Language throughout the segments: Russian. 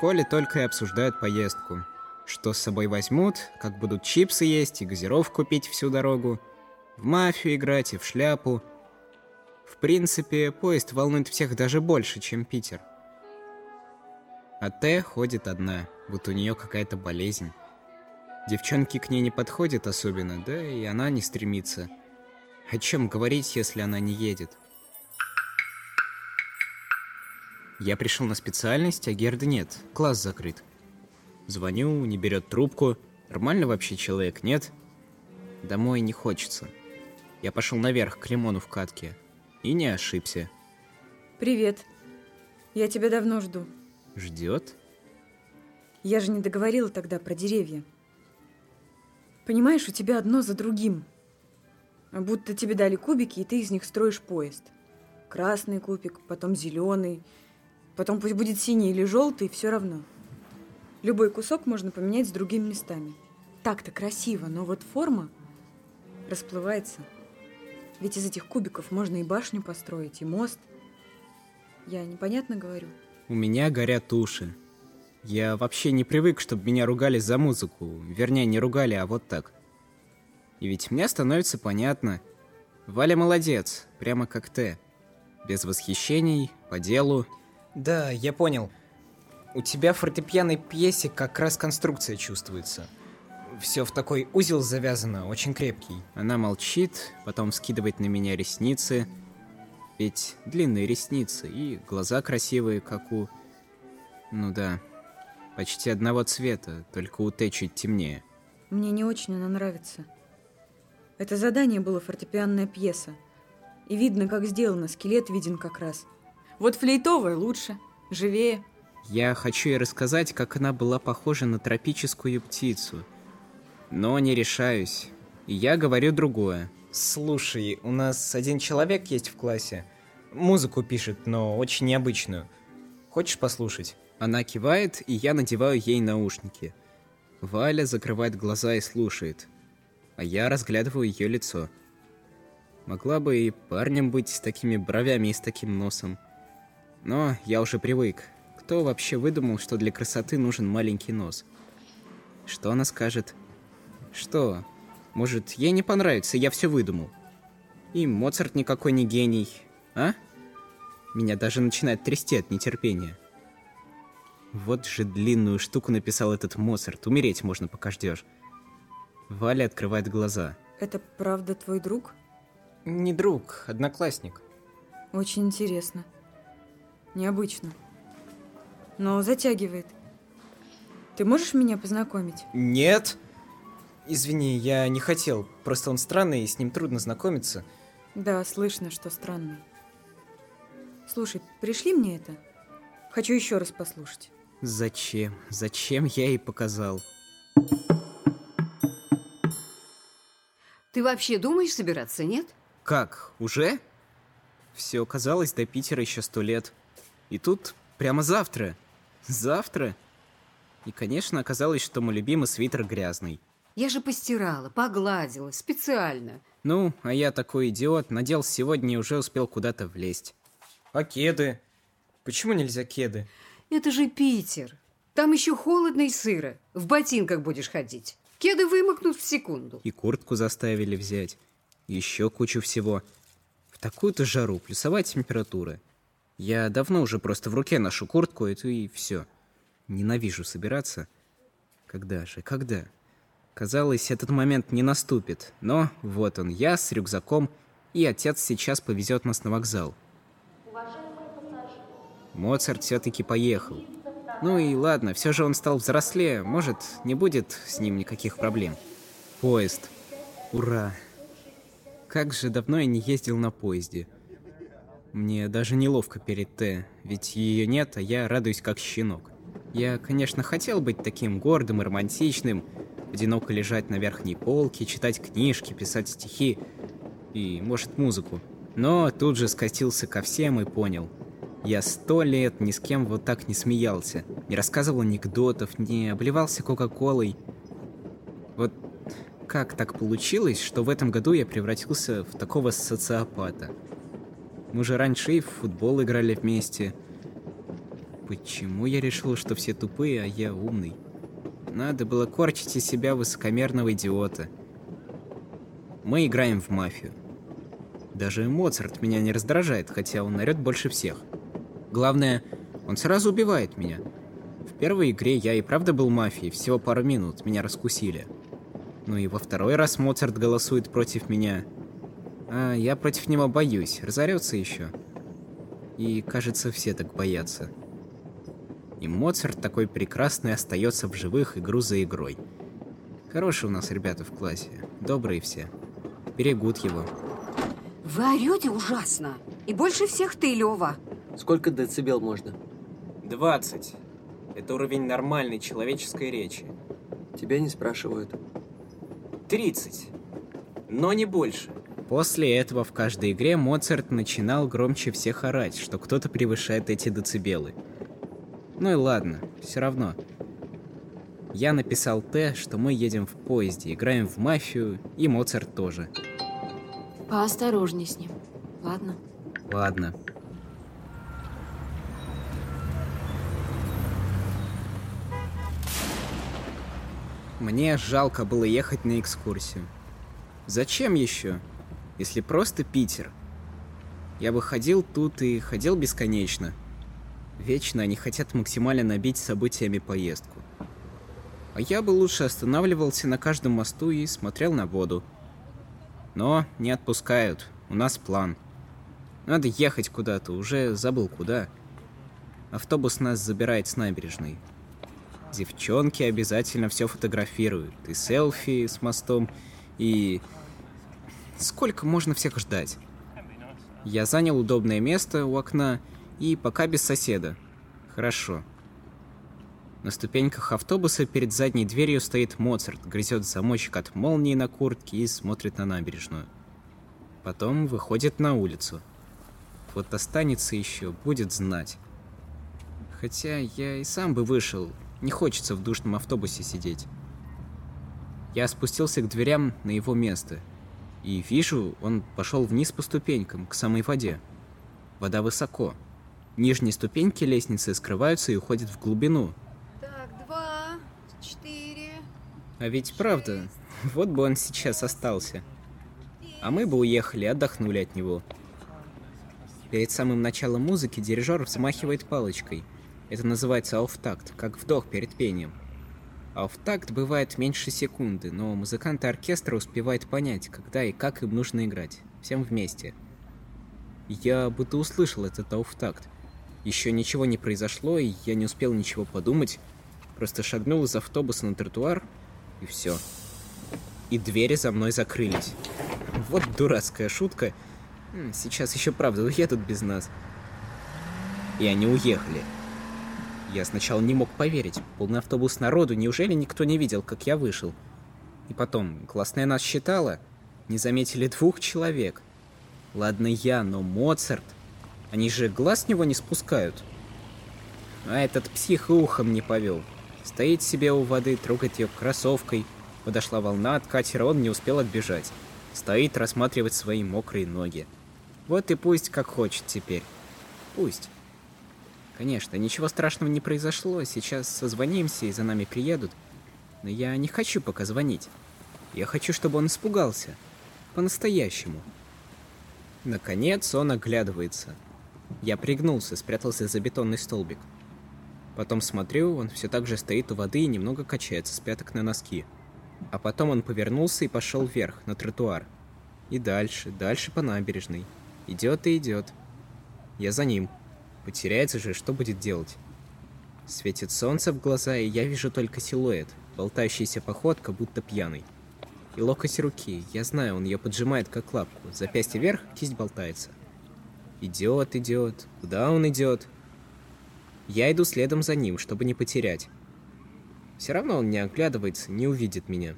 школе только и обсуждают поездку. Что с собой возьмут, как будут чипсы есть и газировку пить всю дорогу, в мафию играть и в шляпу. В принципе, поезд волнует всех даже больше, чем Питер. А Т ходит одна, будто у нее какая-то болезнь. Девчонки к ней не подходят особенно, да и она не стремится. О чем говорить, если она не едет? Я пришел на специальность, а Герды нет, класс закрыт. Звоню, не берет трубку. Нормально вообще человек, нет? Домой не хочется. Я пошел наверх к Лимону в катке. И не ошибся. Привет. Я тебя давно жду. Ждет? Я же не договорила тогда про деревья. Понимаешь, у тебя одно за другим. Будто тебе дали кубики, и ты из них строишь поезд. Красный кубик, потом зеленый, Потом пусть будет синий или желтый, все равно. Любой кусок можно поменять с другими местами. Так-то красиво, но вот форма расплывается. Ведь из этих кубиков можно и башню построить, и мост. Я непонятно говорю? У меня горят уши. Я вообще не привык, чтобы меня ругали за музыку. Вернее, не ругали, а вот так. И ведь мне становится понятно. Валя молодец, прямо как ты. Без восхищений, по делу да, я понял. У тебя в фортепианной пьесе как раз конструкция чувствуется. Все в такой узел завязано, очень крепкий. Она молчит, потом скидывает на меня ресницы. Ведь длинные ресницы и глаза красивые, как у... Ну да, почти одного цвета, только у Т чуть темнее. Мне не очень она нравится. Это задание было фортепианная пьеса. И видно, как сделано, скелет виден как раз. Вот флейтовая лучше, живее. Я хочу ей рассказать, как она была похожа на тропическую птицу. Но не решаюсь. И я говорю другое. Слушай, у нас один человек есть в классе. Музыку пишет, но очень необычную. Хочешь послушать? Она кивает, и я надеваю ей наушники. Валя закрывает глаза и слушает. А я разглядываю ее лицо. Могла бы и парнем быть с такими бровями и с таким носом. Но я уже привык. Кто вообще выдумал, что для красоты нужен маленький нос? Что она скажет? Что? Может, ей не понравится, я все выдумал. И Моцарт никакой не гений, а? Меня даже начинает трясти от нетерпения. Вот же длинную штуку написал этот Моцарт. Умереть можно, пока ждешь. Валя открывает глаза. Это правда твой друг? Не друг, одноклассник. Очень интересно. Необычно. Но затягивает. Ты можешь меня познакомить? Нет. Извини, я не хотел. Просто он странный, и с ним трудно знакомиться. Да, слышно, что странный. Слушай, пришли мне это? Хочу еще раз послушать. Зачем? Зачем я ей показал? Ты вообще думаешь собираться, нет? Как? Уже? Все казалось до Питера еще сто лет. И тут прямо завтра. Завтра. И, конечно, оказалось, что мой любимый свитер грязный. Я же постирала, погладила, специально. Ну, а я такой идиот, надел сегодня и уже успел куда-то влезть. А кеды? Почему нельзя кеды? Это же Питер. Там еще холодно и сыро. В ботинках будешь ходить. Кеды вымокнут в секунду. И куртку заставили взять. Еще кучу всего. В такую-то жару плюсовая температура. Я давно уже просто в руке ношу куртку, и, и все. Ненавижу собираться. Когда же, когда? Казалось, этот момент не наступит. Но вот он, я с рюкзаком, и отец сейчас повезет нас на вокзал. Моцарт все-таки поехал. Ну и ладно, все же он стал взрослее, может, не будет с ним никаких проблем. Поезд. Ура! Как же давно я не ездил на поезде. Мне даже неловко перед Т, ведь ее нет, а я радуюсь как щенок. Я, конечно, хотел быть таким гордым и романтичным, одиноко лежать на верхней полке, читать книжки, писать стихи и, может, музыку. Но тут же скатился ко всем и понял. Я сто лет ни с кем вот так не смеялся, не рассказывал анекдотов, не обливался кока-колой. Вот как так получилось, что в этом году я превратился в такого социопата? Мы же раньше и в футбол играли вместе. Почему я решил, что все тупые, а я умный? Надо было корчить из себя высокомерного идиота. Мы играем в мафию. Даже Моцарт меня не раздражает, хотя он орет больше всех. Главное, он сразу убивает меня. В первой игре я и правда был мафией, всего пару минут, меня раскусили. Ну и во второй раз Моцарт голосует против меня. А я против него боюсь, разорется еще. И, кажется, все так боятся. И Моцарт такой прекрасный остается в живых игру за игрой. Хорошие у нас ребята в классе, добрые все. Берегут его. Вы орете ужасно. И больше всех ты, Лева. Сколько децибел можно? 20. Это уровень нормальной человеческой речи. Тебя не спрашивают. 30. Но не больше. После этого в каждой игре Моцарт начинал громче всех орать, что кто-то превышает эти децибелы. Ну и ладно, все равно. Я написал Т, что мы едем в поезде, играем в мафию, и Моцарт тоже. Поосторожней с ним. Ладно? Ладно. Мне жалко было ехать на экскурсию. Зачем еще, если просто Питер? Я бы ходил тут и ходил бесконечно. Вечно они хотят максимально набить событиями поездку. А я бы лучше останавливался на каждом мосту и смотрел на воду. Но не отпускают, у нас план. Надо ехать куда-то, уже забыл куда. Автобус нас забирает с набережной. Девчонки обязательно все фотографируют. И селфи с мостом, и... Сколько можно всех ждать? Я занял удобное место у окна, и пока без соседа. Хорошо. На ступеньках автобуса перед задней дверью стоит Моцарт, грызет замочек от молнии на куртке и смотрит на набережную. Потом выходит на улицу. Вот останется еще, будет знать. Хотя я и сам бы вышел, не хочется в душном автобусе сидеть. Я спустился к дверям на его место. И вижу, он пошел вниз по ступенькам, к самой воде. Вода высоко. Нижние ступеньки лестницы скрываются и уходят в глубину. Так, два, четыре. А ведь правда, вот бы он сейчас остался. А мы бы уехали, отдохнули от него. Перед самым началом музыки дирижер взмахивает палочкой. Это называется ауфтакт, как вдох перед пением. Ауфтакт бывает меньше секунды, но музыканты оркестра успевают понять, когда и как им нужно играть. Всем вместе. Я будто услышал этот ауфтакт. Еще ничего не произошло, и я не успел ничего подумать. Просто шагнул из автобуса на тротуар, и все. И двери за мной закрылись. Вот дурацкая шутка. Сейчас еще правда уедут без нас. И они уехали. Я сначала не мог поверить. Полный автобус народу, неужели никто не видел, как я вышел? И потом, классная нас считала. Не заметили двух человек. Ладно я, но Моцарт... Они же глаз с него не спускают. А этот псих и ухом не повел. Стоит себе у воды, трогает ее кроссовкой. Подошла волна от катера, он не успел отбежать. Стоит, рассматривать свои мокрые ноги. Вот и пусть как хочет теперь. Пусть. Конечно, ничего страшного не произошло, сейчас созвонимся и за нами приедут. Но я не хочу пока звонить. Я хочу, чтобы он испугался. По-настоящему. Наконец он оглядывается. Я пригнулся, спрятался за бетонный столбик. Потом смотрю, он все так же стоит у воды и немного качается с пяток на носки. А потом он повернулся и пошел вверх, на тротуар. И дальше, дальше по набережной. Идет и идет. Я за ним. Потеряется же, что будет делать? Светит солнце в глаза, и я вижу только силуэт, болтающийся походка, будто пьяный. И локоть руки, я знаю, он ее поджимает как лапку. Запястье вверх, кисть болтается. Идет, идет. Куда он идет? Я иду следом за ним, чтобы не потерять. Все равно он не оглядывается, не увидит меня.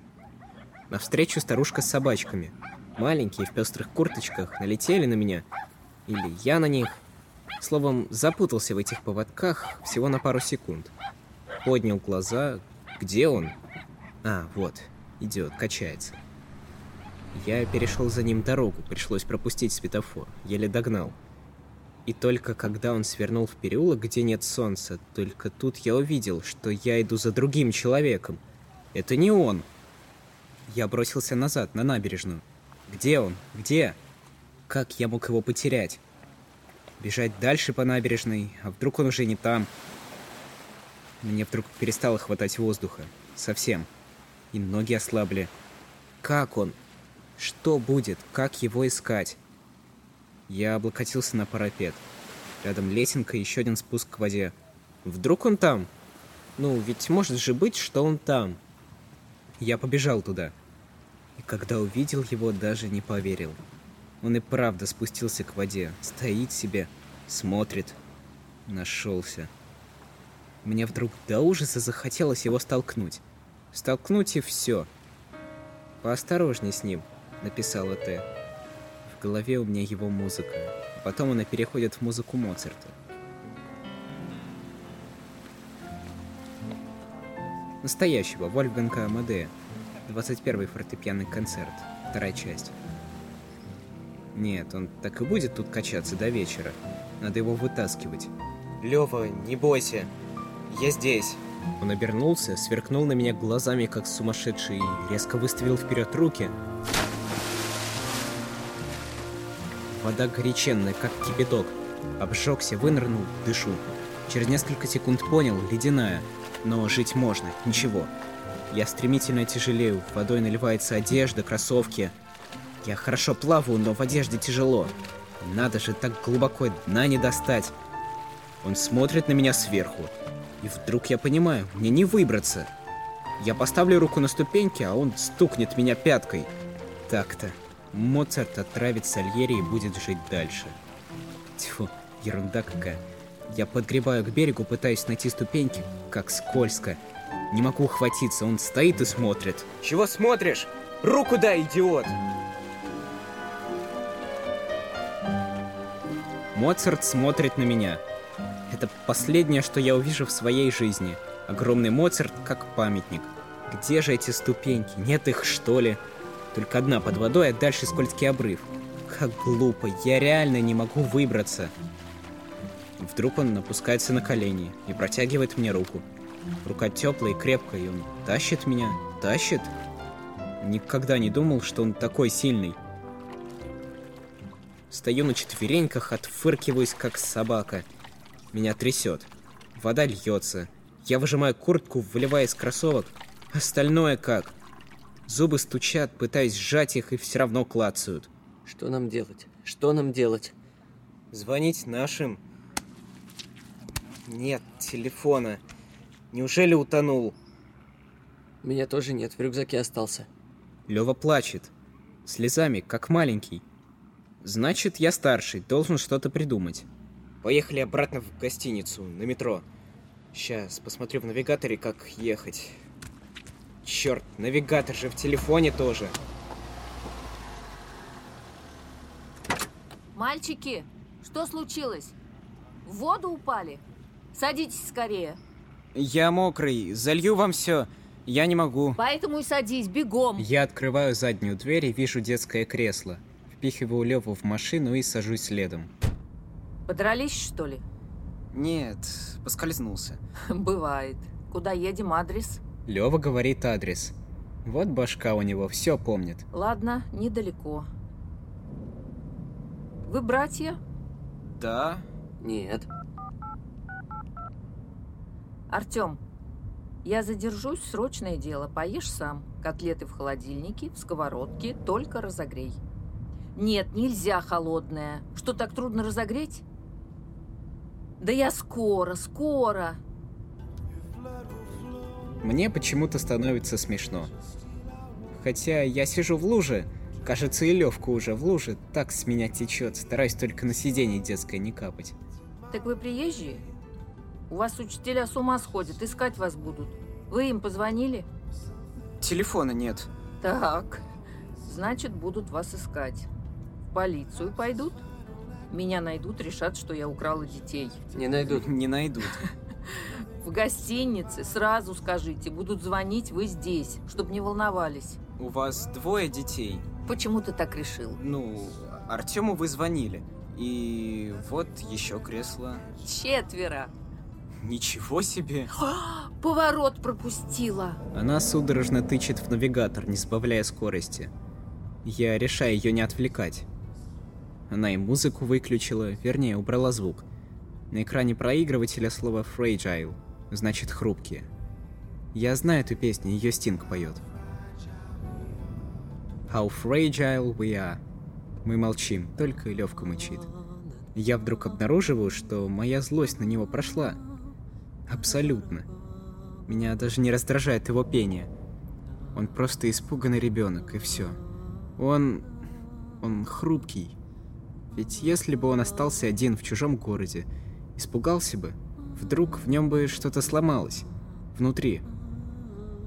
Навстречу старушка с собачками. Маленькие в пестрых курточках налетели на меня. Или я на них. Словом, запутался в этих поводках всего на пару секунд. Поднял глаза. Где он? А, вот. Идет, качается. Я перешел за ним дорогу, пришлось пропустить светофор. Еле догнал. И только когда он свернул в переулок, где нет солнца, только тут я увидел, что я иду за другим человеком. Это не он. Я бросился назад, на набережную. Где он? Где? Как я мог его потерять? Бежать дальше по набережной, а вдруг он уже не там? Мне вдруг перестало хватать воздуха. Совсем. И ноги ослабли. Как он? Что будет? Как его искать? Я облокотился на парапет. Рядом лесенка и еще один спуск к воде. Вдруг он там? Ну, ведь может же быть, что он там. Я побежал туда. И когда увидел его, даже не поверил. Он и правда спустился к воде. Стоит себе, смотрит. Нашелся. Мне вдруг до ужаса захотелось его столкнуть. Столкнуть и все. «Поосторожней с ним», — написала Т. В голове у меня его музыка. Потом она переходит в музыку Моцарта. Настоящего Вольфганга Амадея. 21-й фортепианный концерт. Вторая часть. Нет, он так и будет тут качаться до вечера. Надо его вытаскивать. Лёва, не бойся. Я здесь. Он обернулся, сверкнул на меня глазами, как сумасшедший, и резко выставил вперед руки. Вода горяченная, как кипяток. Обжегся, вынырнул, дышу. Через несколько секунд понял, ледяная. Но жить можно, ничего. Я стремительно тяжелею, водой наливается одежда, кроссовки. Я хорошо плаваю, но в одежде тяжело. Надо же так глубоко дна не достать. Он смотрит на меня сверху. И вдруг я понимаю, мне не выбраться. Я поставлю руку на ступеньки, а он стукнет меня пяткой. Так-то. Моцарт отравит Сальери и будет жить дальше. Тьфу, ерунда какая. Я подгребаю к берегу, пытаюсь найти ступеньки, как скользко. Не могу ухватиться, он стоит и смотрит. Чего смотришь? Руку дай, идиот! Моцарт смотрит на меня. Это последнее, что я увижу в своей жизни. Огромный Моцарт как памятник. Где же эти ступеньки? Нет их, что ли? Только одна под водой, а дальше скользкий обрыв. Как глупо, я реально не могу выбраться. Вдруг он опускается на колени и протягивает мне руку. Рука теплая и крепкая, и он тащит меня, тащит. Никогда не думал, что он такой сильный. Стою на четвереньках, отфыркиваюсь, как собака. Меня трясет. Вода льется. Я выжимаю куртку, выливая из кроссовок. Остальное как? Зубы стучат, пытаясь сжать их, и все равно клацают. Что нам делать? Что нам делать? Звонить нашим? Нет телефона. Неужели утонул? Меня тоже нет, в рюкзаке остался. Лева плачет. Слезами, как маленький. Значит, я старший, должен что-то придумать. Поехали обратно в гостиницу, на метро. Сейчас посмотрю в навигаторе, как ехать. Черт, навигатор же в телефоне тоже. Мальчики, что случилось? В воду упали? Садитесь скорее. Я мокрый, залью вам все. Я не могу. Поэтому и садись, бегом. Я открываю заднюю дверь и вижу детское кресло. Впихиваю Леву в машину и сажусь следом. Подрались, что ли? Нет, поскользнулся. Бывает. Куда едем, адрес? Лева говорит адрес. Вот башка у него, все помнит. Ладно, недалеко. Вы братья? Да? Нет. Артем, я задержусь, срочное дело. Поешь сам. Котлеты в холодильнике, в сковородке, только разогрей. Нет, нельзя холодное. Что, так трудно разогреть? Да я скоро, скоро. Мне почему-то становится смешно. Хотя я сижу в луже, кажется, и Левка уже в луже, так с меня течет, стараюсь только на сиденье детское не капать. Так вы приезжие? У вас учителя с ума сходят, искать вас будут. Вы им позвонили? Телефона нет. Так, значит, будут вас искать. В полицию пойдут? Меня найдут, решат, что я украла детей. Не найдут. Не найдут. В гостинице сразу скажите, будут звонить, вы здесь, чтобы не волновались. У вас двое детей. Почему ты так решил? Ну, Артему вы звонили. И вот еще кресло. Четверо. Ничего себе! Поворот пропустила. Она судорожно тычет в навигатор, не сбавляя скорости. Я решаю ее не отвлекать. Она и музыку выключила, вернее, убрала звук. На экране проигрывателя слово «fragile», значит «хрупкие». Я знаю эту песню, ее Стинг поет. How fragile we are. Мы молчим, только Левка мычит. Я вдруг обнаруживаю, что моя злость на него прошла. Абсолютно. Меня даже не раздражает его пение. Он просто испуганный ребенок, и все. Он... он хрупкий. Ведь если бы он остался один в чужом городе, испугался бы, вдруг в нем бы что-то сломалось. Внутри.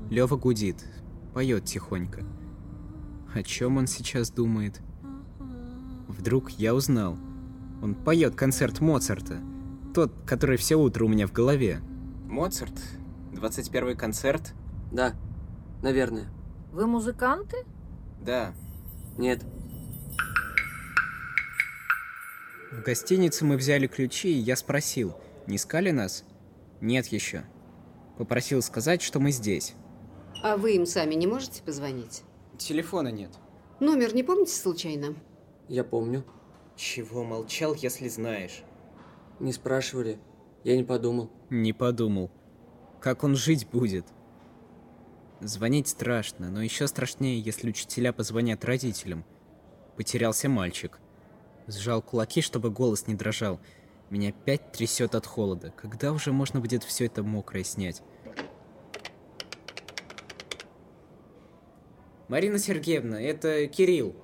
Лева гудит, поет тихонько. О чем он сейчас думает? Вдруг я узнал. Он поет концерт Моцарта. Тот, который все утро у меня в голове. Моцарт? 21 концерт? Да, наверное. Вы музыканты? Да. Нет. В гостинице мы взяли ключи, и я спросил, не искали нас? Нет еще. Попросил сказать, что мы здесь. А вы им сами не можете позвонить? Телефона нет. Номер не помните случайно? Я помню. Чего молчал, если знаешь? Не спрашивали. Я не подумал. Не подумал. Как он жить будет? Звонить страшно, но еще страшнее, если учителя позвонят родителям. Потерялся мальчик. Сжал кулаки, чтобы голос не дрожал. Меня опять трясет от холода. Когда уже можно будет все это мокрое снять? Марина Сергеевна, это Кирилл.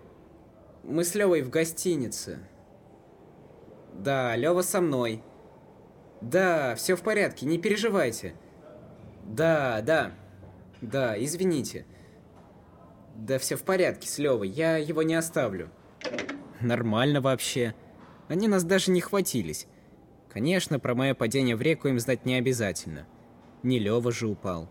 Мы с Левой в гостинице. Да, Лева со мной. Да, все в порядке, не переживайте. Да, да. Да, извините. Да все в порядке с Левой, я его не оставлю. Нормально вообще. Они нас даже не хватились. Конечно, про мое падение в реку им знать не обязательно. Не Лева же упал.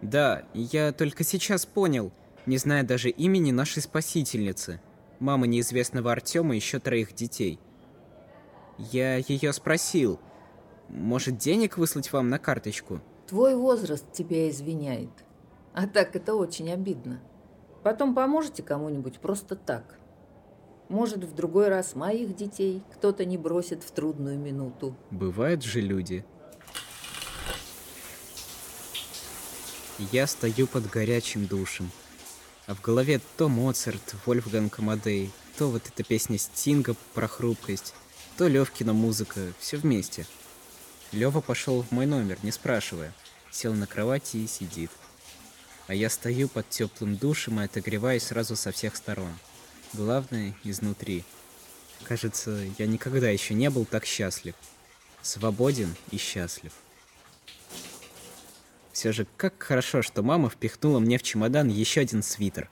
Да, я только сейчас понял, не зная даже имени нашей спасительницы, мамы неизвестного Артема и еще троих детей. Я ее спросил, может денег выслать вам на карточку? Твой возраст тебя извиняет. А так это очень обидно. Потом поможете кому-нибудь просто так. Может, в другой раз моих детей кто-то не бросит в трудную минуту. Бывают же люди. Я стою под горячим душем. А в голове то Моцарт, Вольфганг Амадей, то вот эта песня Стинга про хрупкость, то Левкина музыка, все вместе. Лева пошел в мой номер, не спрашивая. Сел на кровати и сидит. А я стою под теплым душем и отогреваюсь сразу со всех сторон. Главное, изнутри. Кажется, я никогда еще не был так счастлив. Свободен и счастлив. Все же, как хорошо, что мама впихнула мне в чемодан еще один свитер.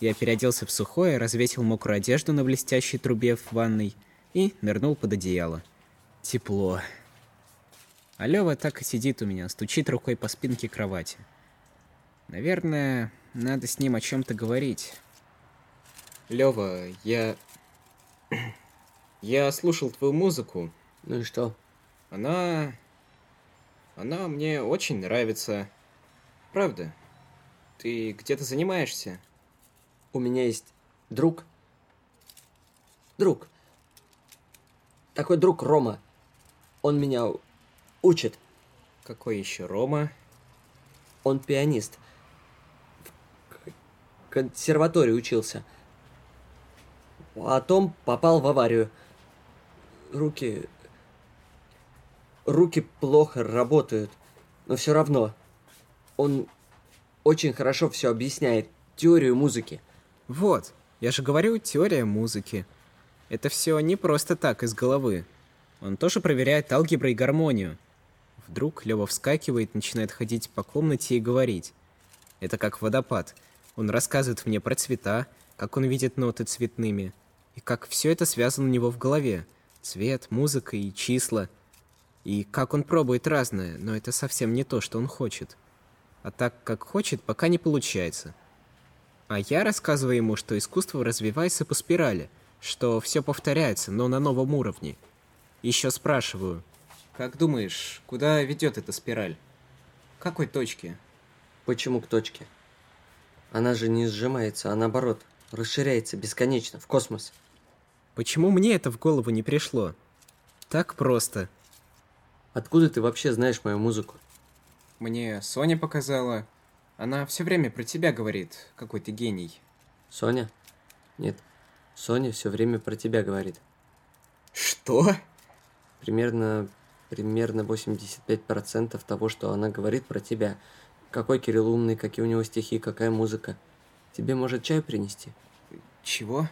Я переоделся в сухое, развесил мокрую одежду на блестящей трубе в ванной и нырнул под одеяло. Тепло. А Лёва так и сидит у меня, стучит рукой по спинке кровати. Наверное, надо с ним о чем-то говорить. Лева, я... Я слушал твою музыку. Ну и что? Она... Она мне очень нравится. Правда. Ты где-то занимаешься? У меня есть друг. Друг. Такой друг Рома. Он меня учит. Какой еще Рома? Он пианист. В консерватории учился. Потом попал в аварию. Руки... Руки плохо работают, но все равно. Он очень хорошо все объясняет, теорию музыки. Вот, я же говорю, теория музыки. Это все не просто так из головы. Он тоже проверяет алгебру и гармонию. Вдруг Лева вскакивает, начинает ходить по комнате и говорить. Это как водопад. Он рассказывает мне про цвета, как он видит ноты цветными, и как все это связано у него в голове. Цвет, музыка и числа. И как он пробует разное, но это совсем не то, что он хочет. А так, как хочет, пока не получается. А я рассказываю ему, что искусство развивается по спирали, что все повторяется, но на новом уровне. Еще спрашиваю, как думаешь, куда ведет эта спираль? К какой точке? Почему к точке? Она же не сжимается, а наоборот, расширяется бесконечно, в космос. Почему мне это в голову не пришло? Так просто. Откуда ты вообще знаешь мою музыку? Мне Соня показала. Она все время про тебя говорит, какой ты гений. Соня? Нет, Соня все время про тебя говорит. Что? Примерно, примерно 85% того, что она говорит про тебя. Какой Кирилл умный, какие у него стихи, какая музыка. Тебе может чай принести? Чего?